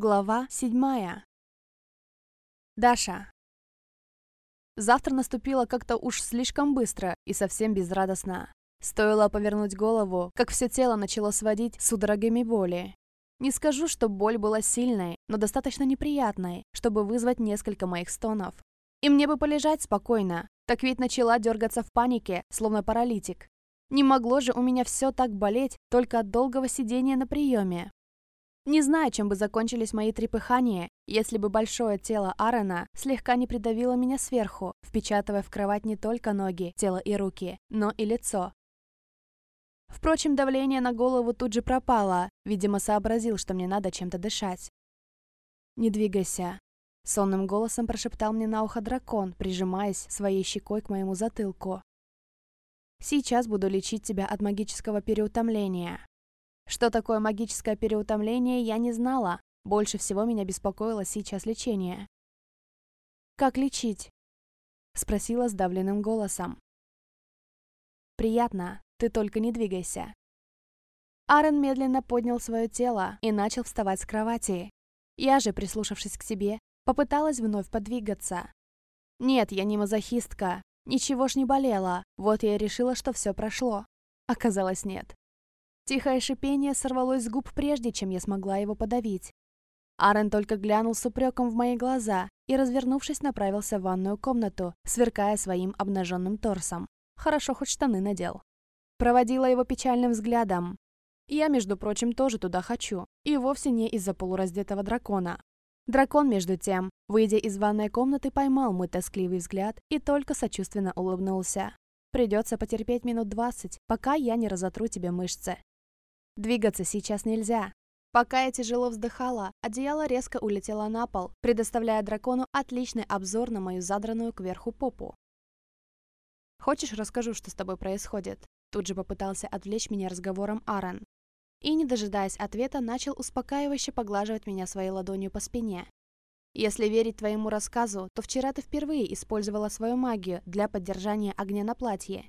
Глава седьмая. Даша. Завтра наступило как-то уж слишком быстро и совсем безрадостно. Стоило повернуть голову, как все тело начало сводить судорогами боли. Не скажу, что боль была сильной, но достаточно неприятной, чтобы вызвать несколько моих стонов. И мне бы полежать спокойно, так ведь начала дергаться в панике, словно паралитик. Не могло же у меня все так болеть только от долгого сидения на приеме. Не знаю, чем бы закончились мои трепыхания, если бы большое тело Аарона слегка не придавило меня сверху, впечатывая в кровать не только ноги, тело и руки, но и лицо. Впрочем, давление на голову тут же пропало, видимо, сообразил, что мне надо чем-то дышать. «Не двигайся», — сонным голосом прошептал мне на ухо дракон, прижимаясь своей щекой к моему затылку. «Сейчас буду лечить тебя от магического переутомления. Что такое магическое переутомление, я не знала. Больше всего меня беспокоило сейчас лечение. «Как лечить?» — спросила сдавленным голосом. «Приятно, ты только не двигайся». Аарон медленно поднял свое тело и начал вставать с кровати. Я же, прислушавшись к себе, попыталась вновь подвигаться. Нет, я не мазохистка, ничего ж не болело, вот я и решила, что все прошло. Оказалось, нет. Тихое шипение сорвалось с губ прежде, чем я смогла его подавить. Арен только глянул с упреком в мои глаза и, развернувшись, направился в ванную комнату, сверкая своим обнаженным торсом. Хорошо, хоть штаны надел. Проводила его печальным взглядом. Я, между прочим, тоже туда хочу. И вовсе не из-за полураздетого дракона. Дракон, между тем, выйдя из ванной комнаты, поймал мой тоскливый взгляд и только сочувственно улыбнулся. Придется потерпеть минут двадцать, пока я не разотру тебе мышцы. Двигаться сейчас нельзя. Пока я тяжело вздыхала, одеяло резко улетело на пол, предоставляя дракону отличный обзор на мою задранную кверху попу. «Хочешь, расскажу, что с тобой происходит?» Тут же попытался отвлечь меня разговором Аарон. И, не дожидаясь ответа, начал успокаивающе поглаживать меня своей ладонью по спине. «Если верить твоему рассказу, то вчера ты впервые использовала свою магию для поддержания огня на платье.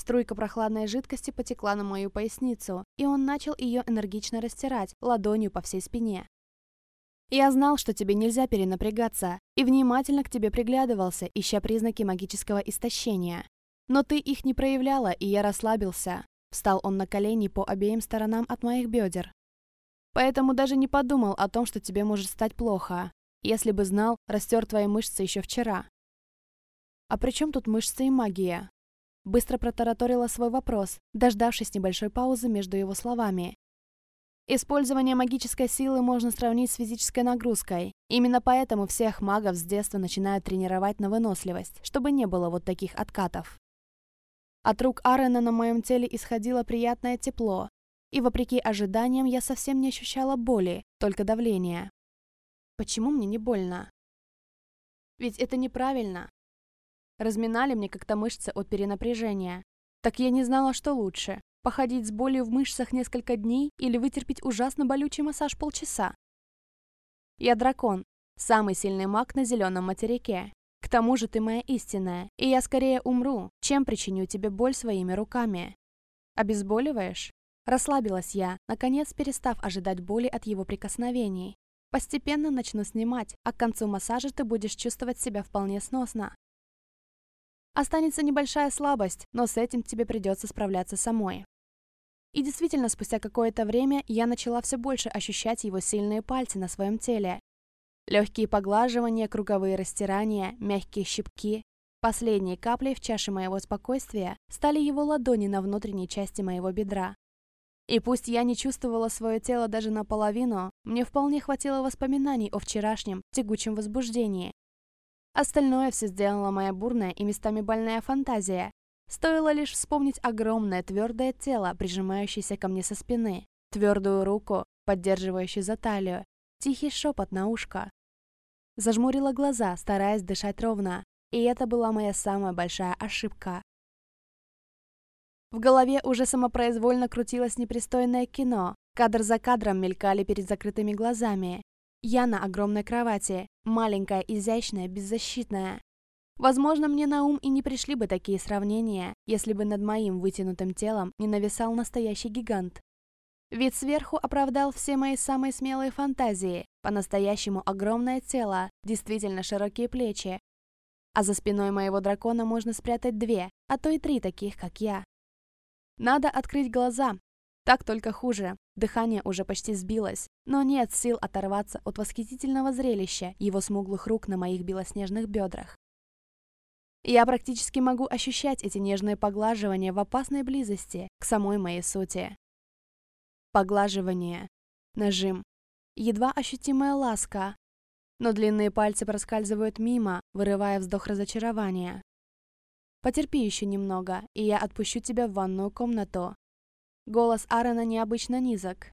Струйка прохладной жидкости потекла на мою поясницу, и он начал ее энергично растирать ладонью по всей спине. «Я знал, что тебе нельзя перенапрягаться, и внимательно к тебе приглядывался, ища признаки магического истощения. Но ты их не проявляла, и я расслабился». Встал он на колени по обеим сторонам от моих бедер. «Поэтому даже не подумал о том, что тебе может стать плохо. Если бы знал, растер твои мышцы еще вчера». «А при чем тут мышцы и магия?» Быстро протараторила свой вопрос, дождавшись небольшой паузы между его словами. Использование магической силы можно сравнить с физической нагрузкой. Именно поэтому всех магов с детства начинают тренировать на выносливость, чтобы не было вот таких откатов. От рук Арена на моем теле исходило приятное тепло, и вопреки ожиданиям я совсем не ощущала боли, только давление. Почему мне не больно? Ведь это неправильно. Разминали мне как-то мышцы от перенапряжения. Так я не знала, что лучше. Походить с болью в мышцах несколько дней или вытерпеть ужасно болючий массаж полчаса. Я дракон, самый сильный маг на зеленом материке. К тому же ты моя истинная, и я скорее умру, чем причиню тебе боль своими руками. Обезболиваешь? Расслабилась я, наконец перестав ожидать боли от его прикосновений. Постепенно начну снимать, а к концу массажа ты будешь чувствовать себя вполне сносно. Останется небольшая слабость, но с этим тебе придется справляться самой. И действительно, спустя какое-то время я начала все больше ощущать его сильные пальцы на своем теле. Легкие поглаживания, круговые растирания, мягкие щипки. Последней каплей в чаше моего спокойствия стали его ладони на внутренней части моего бедра. И пусть я не чувствовала свое тело даже наполовину, мне вполне хватило воспоминаний о вчерашнем тягучем возбуждении, Остальное все сделала моя бурная и местами больная фантазия. Стоило лишь вспомнить огромное твердое тело, прижимающееся ко мне со спины, твердую руку, поддерживающую за талию, тихий шепот на ушко. Зажмурила глаза, стараясь дышать ровно, и это была моя самая большая ошибка. В голове уже самопроизвольно крутилось непристойное кино, кадр за кадром мелькали перед закрытыми глазами, я на огромной кровати, маленькая, изящная, беззащитная. Возможно, мне на ум и не пришли бы такие сравнения, если бы над моим вытянутым телом не нависал настоящий гигант. Вид сверху оправдал все мои самые смелые фантазии. По-настоящему огромное тело, действительно широкие плечи. А за спиной моего дракона можно спрятать две, а то и три таких, как я. Надо открыть глаза. Так только хуже. Дыхание уже почти сбилось, но нет сил оторваться от восхитительного зрелища его смуглых рук на моих белоснежных бедрах. Я практически могу ощущать эти нежные поглаживания в опасной близости к самой моей сути. Поглаживание. Нажим. Едва ощутимая ласка. Но длинные пальцы проскальзывают мимо, вырывая вздох разочарования. Потерпи еще немного, и я отпущу тебя в ванную комнату. Голос Аарона необычно низок.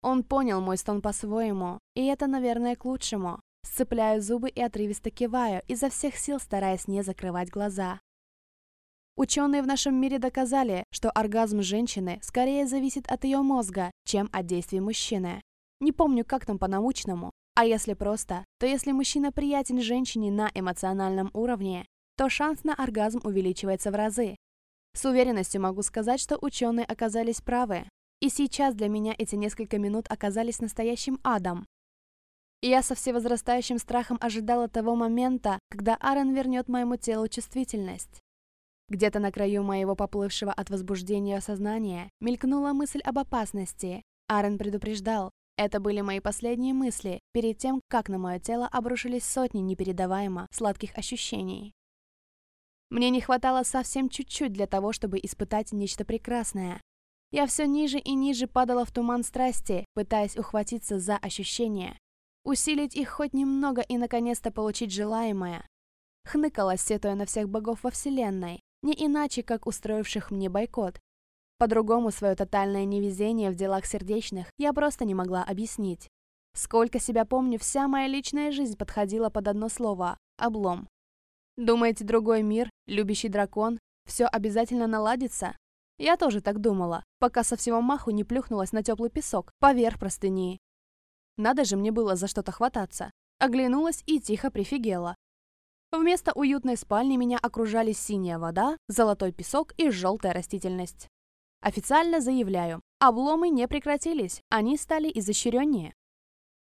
Он понял мой стон по-своему, и это, наверное, к лучшему. Сцепляю зубы и отрывисто киваю, изо всех сил стараясь не закрывать глаза. Ученые в нашем мире доказали, что оргазм женщины скорее зависит от ее мозга, чем от действий мужчины. Не помню, как там по-научному. А если просто, то если мужчина приятен женщине на эмоциональном уровне, то шанс на оргазм увеличивается в разы. С уверенностью могу сказать, что ученые оказались правы. И сейчас для меня эти несколько минут оказались настоящим адом. я со всевозрастающим страхом ожидала того момента, когда Аарон вернет моему телу чувствительность. Где-то на краю моего поплывшего от возбуждения сознания мелькнула мысль об опасности. Аарон предупреждал. Это были мои последние мысли, перед тем, как на мое тело обрушились сотни непередаваемо сладких ощущений. Мне не хватало совсем чуть-чуть для того, чтобы испытать нечто прекрасное. Я все ниже и ниже падала в туман страсти, пытаясь ухватиться за ощущения. Усилить их хоть немного и наконец-то получить желаемое. Хныкала, сетуя на всех богов во Вселенной, не иначе, как устроивших мне бойкот. По-другому свое тотальное невезение в делах сердечных я просто не могла объяснить. Сколько себя помню, вся моя личная жизнь подходила под одно слово – облом. Думаете, другой мир, любящий дракон, все обязательно наладится? Я тоже так думала, пока со всего маху не плюхнулась на теплый песок, поверх простыни. Надо же мне было за что-то хвататься. Оглянулась и тихо прифигела. Вместо уютной спальни меня окружали синяя вода, золотой песок и желтая растительность. Официально заявляю, обломы не прекратились, они стали изощреннее.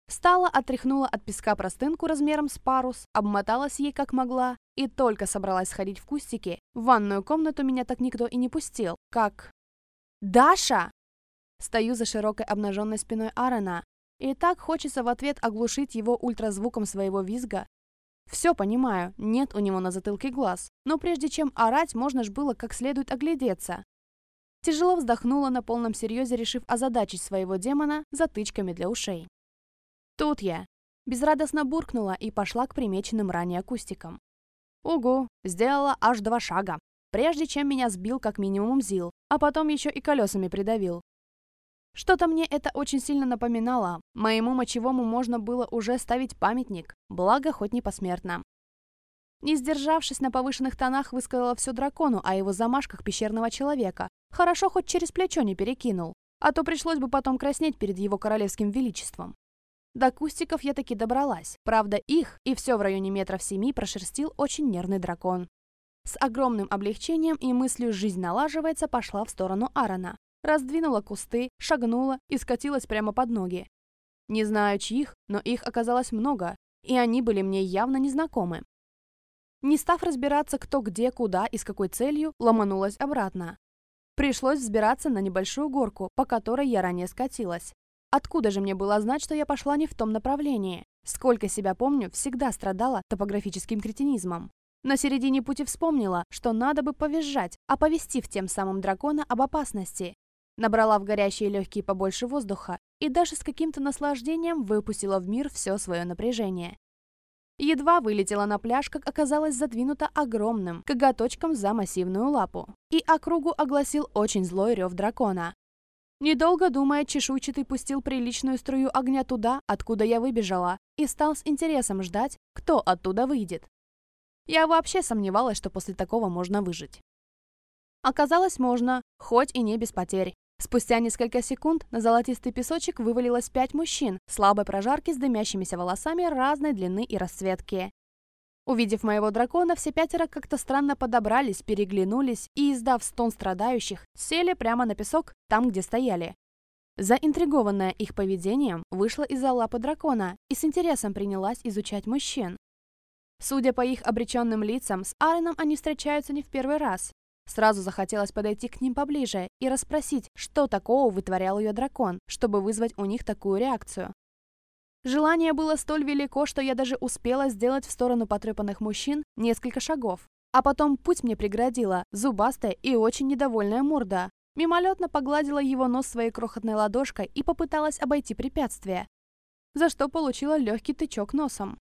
Встала, отряхнула от песка простынку размером с парус, обмоталась ей как могла и только собралась сходить в кустики. В ванную комнату меня так никто и не пустил, как... «Даша!» Стою за широкой обнаженной спиной Аарона, и так хочется в ответ оглушить его ультразвуком своего визга, все понимаю, нет у него на затылке глаз, но прежде чем орать, можно ж было как следует оглядеться. Тяжело вздохнула на полном серьезе, решив озадачить своего демона затычками для ушей. Тут я. Безрадостно буркнула и пошла к примеченным ранее кустикам. Угу, сделала аж два шага, прежде чем меня сбил как минимум Зил, а потом еще и колесами придавил. Что-то мне это очень сильно напоминало. Моему мочевому можно было уже ставить памятник, благо хоть не посмертно. Не сдержавшись на повышенных тонах, высказала все дракону о его замашках пещерного человека. Хорошо, хоть через плечо не перекинул, а то пришлось бы потом краснеть перед его королевским величеством. До кустиков я таки добралась. Правда, их и все в районе метров семи прошерстил очень нервный дракон. С огромным облегчением и мыслью «жизнь налаживается» пошла в сторону Аарона раздвинула кусты, шагнула и скатилась прямо под ноги. Не знаю чьих, но их оказалось много, и они были мне явно незнакомы. Не став разбираться, кто где, куда и с какой целью, ломанулась обратно. Пришлось взбираться на небольшую горку, по которой я ранее скатилась. Откуда же мне было знать, что я пошла не в том направлении? Сколько себя помню, всегда страдала топографическим кретинизмом. На середине пути вспомнила, что надо бы повизжать, оповестив тем самым дракона об опасности, Набрала в горящие легкие побольше воздуха и даже с каким-то наслаждением выпустила в мир все свое напряжение. Едва вылетела на пляж, как оказалось задвинута огромным коготочком за массивную лапу. И округу огласил очень злой рев дракона. Недолго думая, чешуйчатый пустил приличную струю огня туда, откуда я выбежала, и стал с интересом ждать, кто оттуда выйдет. Я вообще сомневалась, что после такого можно выжить. Оказалось, можно, хоть и не без потерь. Спустя несколько секунд на золотистый песочек вывалилось пять мужчин слабой прожарки с дымящимися волосами разной длины и расцветки. Увидев моего дракона, все пятеро как-то странно подобрались, переглянулись и, издав стон страдающих, сели прямо на песок, там, где стояли. Заинтригованная их поведением, вышла из-за лапы дракона и с интересом принялась изучать мужчин. Судя по их обреченным лицам, с Ареном они встречаются не в первый раз. Сразу захотелось подойти к ним поближе и расспросить, что такого вытворял ее дракон, чтобы вызвать у них такую реакцию. Желание было столь велико, что я даже успела сделать в сторону потрепанных мужчин несколько шагов. А потом путь мне преградила зубастая и очень недовольная морда, Мимолетно погладила его нос своей крохотной ладошкой и попыталась обойти препятствие, за что получила легкий тычок носом.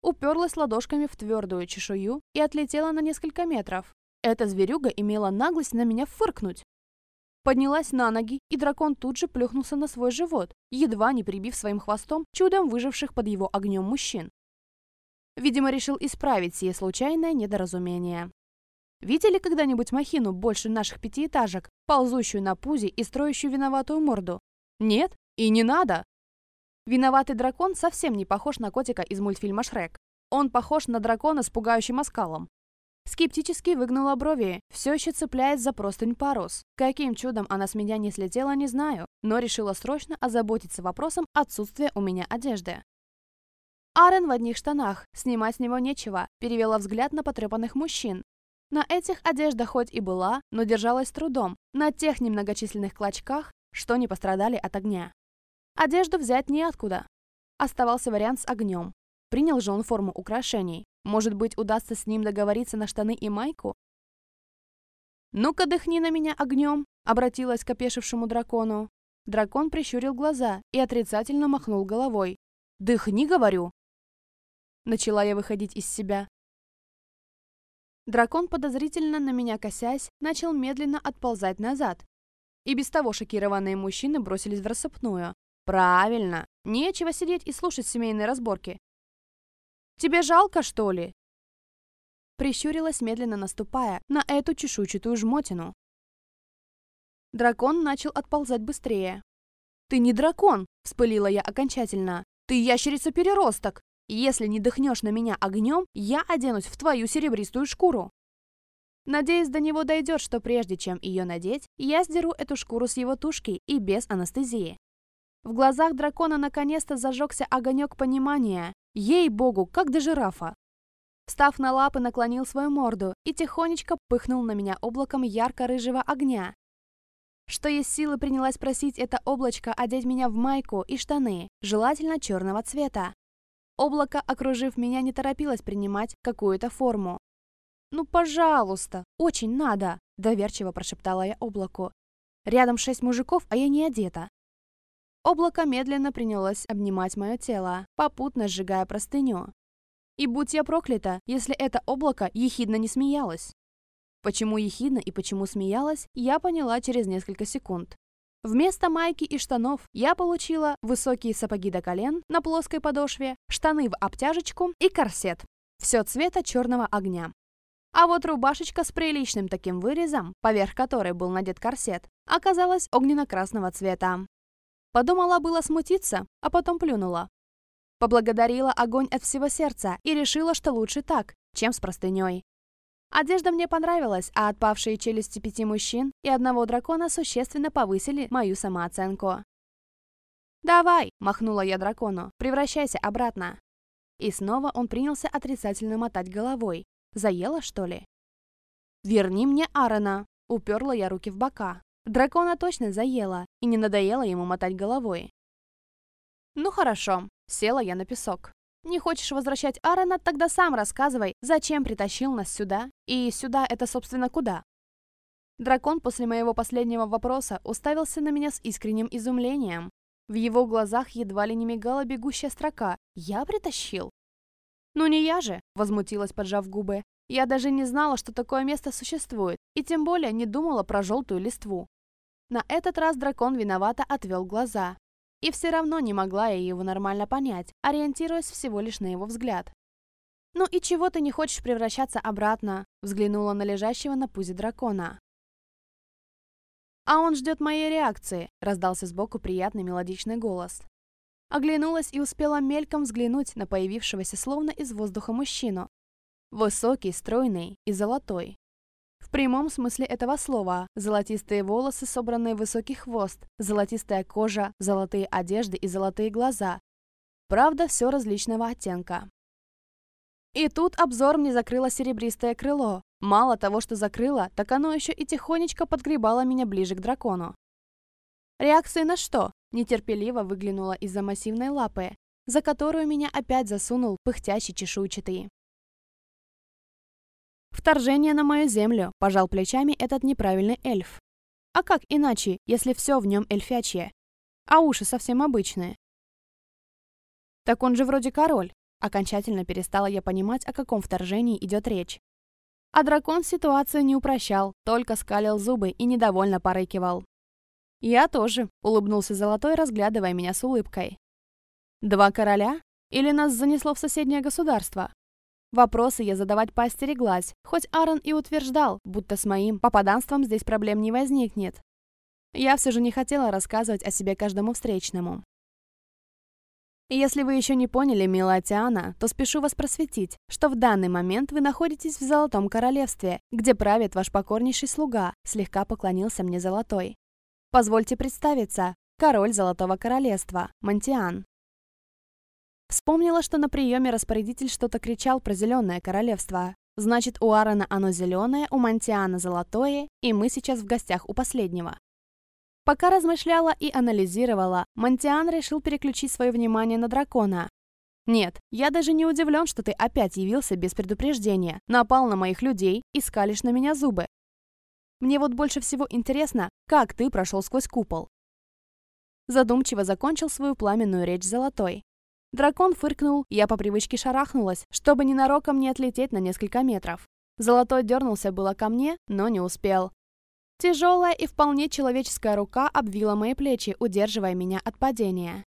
Уперлась ладошками в твердую чешую и отлетела на несколько метров. Эта зверюга имела наглость на меня фыркнуть. Поднялась на ноги, и дракон тут же плюхнулся на свой живот, едва не прибив своим хвостом чудом выживших под его огнем мужчин. Видимо, решил исправить сие случайное недоразумение. Видели когда-нибудь махину больше наших пятиэтажек, ползущую на пузе и строящую виноватую морду? Нет? И не надо! Виноватый дракон совсем не похож на котика из мультфильма «Шрек». Он похож на дракона с пугающим оскалом. Скептически выгнула брови, все еще цепляясь за простынь парус. Каким чудом она с меня не слетела, не знаю, но решила срочно озаботиться вопросом отсутствия у меня одежды. Арен в одних штанах, снимать с него нечего, перевела взгляд на потрепанных мужчин, на этих одежда хоть и была, но держалась трудом, на тех немногочисленных клочках, что не пострадали от огня. Одежду взять неоткуда. Оставался вариант с огнем. Принял же он форму украшений. Может быть, удастся с ним договориться на штаны и майку? «Ну-ка, дыхни на меня огнем!» — обратилась к опешившему дракону. Дракон прищурил глаза и отрицательно махнул головой. «Дыхни, говорю!» Начала я выходить из себя. Дракон, подозрительно на меня косясь, начал медленно отползать назад. И без того шокированные мужчины бросились в рассыпную. «Правильно! Нечего сидеть и слушать семейные разборки. Тебе жалко, что ли?» Прищурилась, медленно наступая на эту чешуйчатую жмотину. Дракон начал отползать быстрее. «Ты не дракон!» – вспылила я окончательно. «Ты ящерица-переросток!» Если не дыхнешь на меня огнем, я оденусь в твою серебристую шкуру. Надеюсь, до него дойдет, что прежде чем ее надеть, я сдеру эту шкуру с его тушки и без анестезии. В глазах дракона наконец-то зажегся огонек понимания. Ей-богу, как до жирафа. Встав на лапы, наклонил свою морду и тихонечко пыхнул на меня облаком ярко-рыжего огня. Что есть силы, принялась просить это облачко одеть меня в майку и штаны, желательно черного цвета. Облако, окружив меня, не торопилось принимать какую-то форму. «Ну, пожалуйста, очень надо!» – доверчиво прошептала я облаку. «Рядом шесть мужиков, а я не одета». Облако медленно принялось обнимать мое тело, попутно сжигая простыню. И будь я проклята, если это облако ехидно не смеялось. Почему ехидно и почему смеялась, я поняла через несколько секунд. Вместо майки и штанов я получила высокие сапоги до колен на плоской подошве, штаны в обтяжечку и корсет. Все цвета черного огня. А вот рубашечка с приличным таким вырезом, поверх которой был надет корсет, оказалась огненно-красного цвета. Подумала было смутиться, а потом плюнула. Поблагодарила огонь от всего сердца и решила, что лучше так, чем с простыней. Одежда мне понравилась, а отпавшие челюсти пяти мужчин и одного дракона существенно повысили мою самооценку. «Давай!» – махнула я дракону. «Превращайся обратно!» И снова он принялся отрицательно мотать головой. «Заела, что ли?» «Верни мне Аарона!» – уперла я руки в бока. Дракона точно заела, и не надоело ему мотать головой. «Ну хорошо», – села я на песок. Не хочешь возвращать Аарона, тогда сам рассказывай, зачем притащил нас сюда, и сюда это, собственно, куда?» Дракон после моего последнего вопроса уставился на меня с искренним изумлением. В его глазах едва ли не мигала бегущая строка «Я притащил?» «Ну не я же!» – возмутилась, поджав губы. «Я даже не знала, что такое место существует, и тем более не думала про желтую листву». На этот раз дракон виновато отвел глаза. И все равно не могла я его нормально понять, ориентируясь всего лишь на его взгляд. «Ну и чего ты не хочешь превращаться обратно?» взглянула на лежащего на пузе дракона. «А он ждет моей реакции», раздался сбоку приятный мелодичный голос. Оглянулась и успела мельком взглянуть на появившегося словно из воздуха мужчину. Высокий, стройный и золотой. В прямом смысле этого слова. Золотистые волосы, собранные в высокий хвост, золотистая кожа, золотые одежды и золотые глаза. Правда, все различного оттенка. И тут обзор мне закрыло серебристое крыло. Мало того, что закрыло, так оно еще и тихонечко подгребало меня ближе к дракону. Реакция на что? Нетерпеливо выглянула из-за массивной лапы, за которую меня опять засунул пыхтящий чешуйчатый. Вторжение на мою землю, пожал плечами этот неправильный эльф. А как иначе, если все в нем эльфячье? А уши совсем обычные. Так он же вроде король. Окончательно перестала я понимать, о каком вторжении идет речь. А дракон ситуацию не упрощал, только скалил зубы и недовольно порыкивал. «Я тоже», — улыбнулся Золотой, разглядывая меня с улыбкой. «Два короля? Или нас занесло в соседнее государство?» Вопросы я задавать поостереглась, хоть Аарон и утверждал, будто с моим попаданством здесь проблем не возникнет. Я все же не хотела рассказывать о себе каждому встречному. Если вы еще не поняли, милая Тиана, то спешу вас просветить, что в данный момент вы находитесь в Золотом Королевстве, где правит ваш покорнейший слуга, слегка поклонился мне Золотой. Позвольте представиться, король Золотого Королевства, Монтиан. Вспомнила, что на приеме распорядитель что-то кричал про зеленое королевство. Значит, у Аарона оно зеленое, у Монтиана золотое, и мы сейчас в гостях у последнего. Пока размышляла и анализировала, Монтиан решил переключить свое внимание на дракона. «Нет, я даже не удивлен, что ты опять явился без предупреждения, напал на моих людей и скалишь на меня зубы. Мне вот больше всего интересно, как ты прошел сквозь купол». Задумчиво закончил свою пламенную речь Золотой. Дракон фыркнул, я по привычке шарахнулась, чтобы ненароком не отлететь на несколько метров. Золотой дернулся было ко мне, но не успел. Тяжелая и вполне человеческая рука обвила мои плечи, удерживая меня от падения.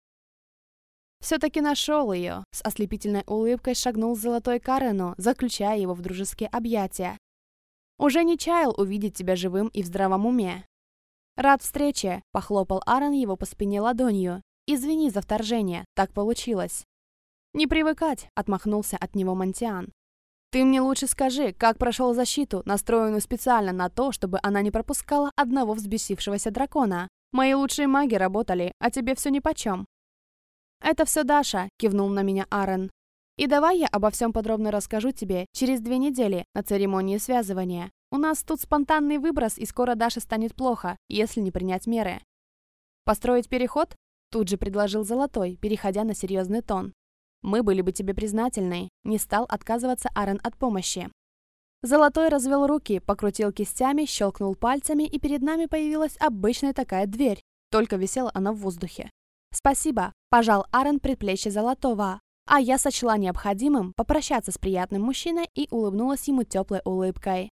Все-таки нашел ее. С ослепительной улыбкой шагнул золотой Карену, заключая его в дружеские объятия. Уже не чаял увидеть тебя живым и в здравом уме. «Рад встрече», — похлопал Аарон его по спине ладонью. «Извини за вторжение, так получилось». «Не привыкать», — отмахнулся от него Монтиан. «Ты мне лучше скажи, как прошел защиту, настроенную специально на то, чтобы она не пропускала одного взбесившегося дракона. Мои лучшие маги работали, а тебе все нипочем». «Это все Даша», — кивнул на меня Аарон. «И давай я обо всем подробно расскажу тебе через две недели на церемонии связывания. У нас тут спонтанный выброс, и скоро Даше станет плохо, если не принять меры». «Построить переход?» Тут же предложил Золотой, переходя на серьезный тон. «Мы были бы тебе признательны», — не стал отказываться Аарон от помощи. Золотой развел руки, покрутил кистями, щелкнул пальцами, и перед нами появилась обычная такая дверь, только висела она в воздухе. «Спасибо», — пожал Аарон предплечье Золотого, а я сочла необходимым попрощаться с приятным мужчиной и улыбнулась ему теплой улыбкой.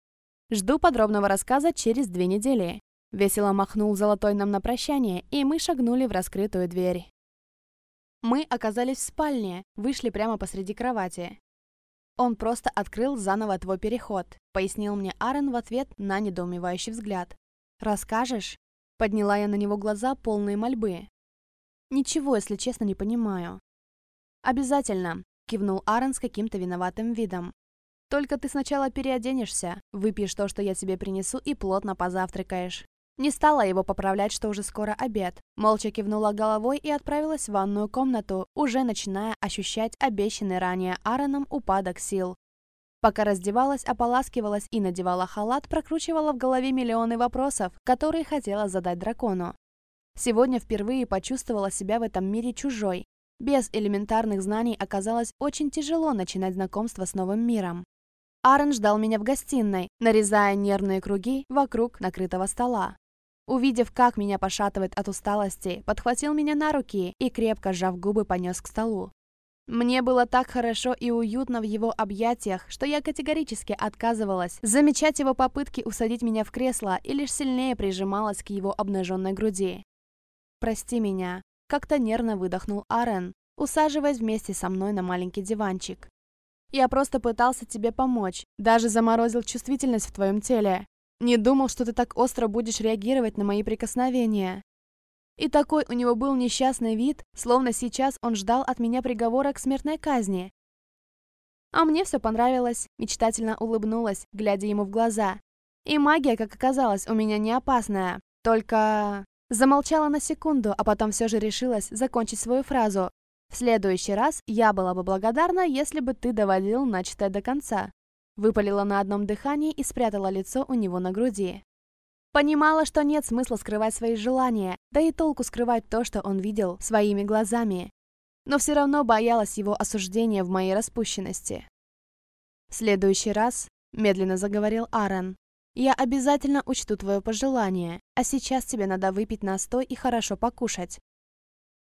Жду подробного рассказа через две недели. Весело махнул золотой нам на прощание, и мы шагнули в раскрытую дверь. Мы оказались в спальне, вышли прямо посреди кровати. Он просто открыл заново твой переход, пояснил мне Аарон в ответ на недоумевающий взгляд. «Расскажешь?» Подняла я на него глаза, полные мольбы. «Ничего, если честно, не понимаю». «Обязательно», — кивнул Аарон с каким-то виноватым видом. «Только ты сначала переоденешься, выпьешь то, что я тебе принесу, и плотно позавтракаешь. Не стала его поправлять, что уже скоро обед. Молча кивнула головой и отправилась в ванную комнату, уже начиная ощущать обещанный ранее Аароном упадок сил. Пока раздевалась, ополаскивалась и надевала халат, прокручивала в голове миллионы вопросов, которые хотела задать дракону. Сегодня впервые почувствовала себя в этом мире чужой. Без элементарных знаний оказалось очень тяжело начинать знакомство с новым миром. Аарон ждал меня в гостиной, нарезая нервные круги вокруг накрытого стола. Увидев, как меня пошатывает от усталости, подхватил меня на руки и, крепко сжав губы, понес к столу. Мне было так хорошо и уютно в его объятиях, что я категорически отказывалась замечать его попытки усадить меня в кресло и лишь сильнее прижималась к его обнаженной груди. «Прости меня», — как-то нервно выдохнул Арен, усаживаясь вместе со мной на маленький диванчик. «Я просто пытался тебе помочь, даже заморозил чувствительность в твоем теле. Не думал, что ты так остро будешь реагировать на мои прикосновения. И такой у него был несчастный вид, словно сейчас он ждал от меня приговора к смертной казни. А мне все понравилось, мечтательно улыбнулась, глядя ему в глаза. И магия, как оказалось, у меня не опасная. Только... Замолчала на секунду, а потом все же решилась закончить свою фразу. В следующий раз я была бы благодарна, если бы ты доводил начатое до конца. Выпалила на одном дыхании и спрятала лицо у него на груди. Понимала, что нет смысла скрывать свои желания, да и толку скрывать то, что он видел своими глазами. Но все равно боялась его осуждения в моей распущенности. «В следующий раз», — медленно заговорил Аарон, «я обязательно учту твое пожелание, а сейчас тебе надо выпить настой и хорошо покушать.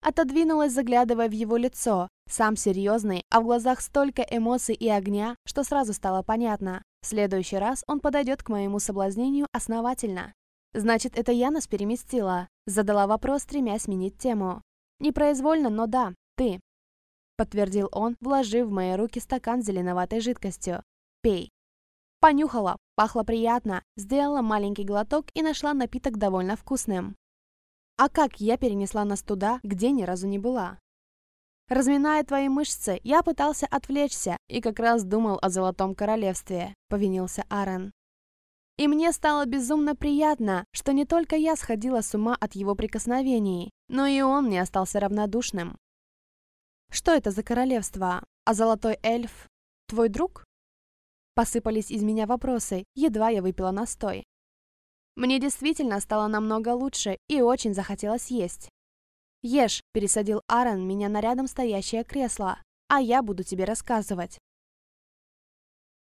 Отодвинулась, заглядывая в его лицо. Сам серьезный, а в глазах столько эмоций и огня, что сразу стало понятно. В следующий раз он подойдет к моему соблазнению основательно. «Значит, это я нас переместила?» Задала вопрос, стремясь сменить тему. «Непроизвольно, но да, ты», — подтвердил он, вложив в мои руки стакан с зеленоватой жидкостью. «Пей». Понюхала, пахло приятно, сделала маленький глоток и нашла напиток довольно вкусным. А как я перенесла нас туда, где ни разу не была? Разминая твои мышцы, я пытался отвлечься и как раз думал о Золотом Королевстве, повинился Аарон. И мне стало безумно приятно, что не только я сходила с ума от его прикосновений, но и он не остался равнодушным. Что это за королевство? А золотой эльф? Твой друг? Посыпались из меня вопросы, едва я выпила настой. Мне действительно стало намного лучше и очень захотелось есть. «Ешь», — пересадил Аарон меня на рядом стоящее кресло, «а я буду тебе рассказывать».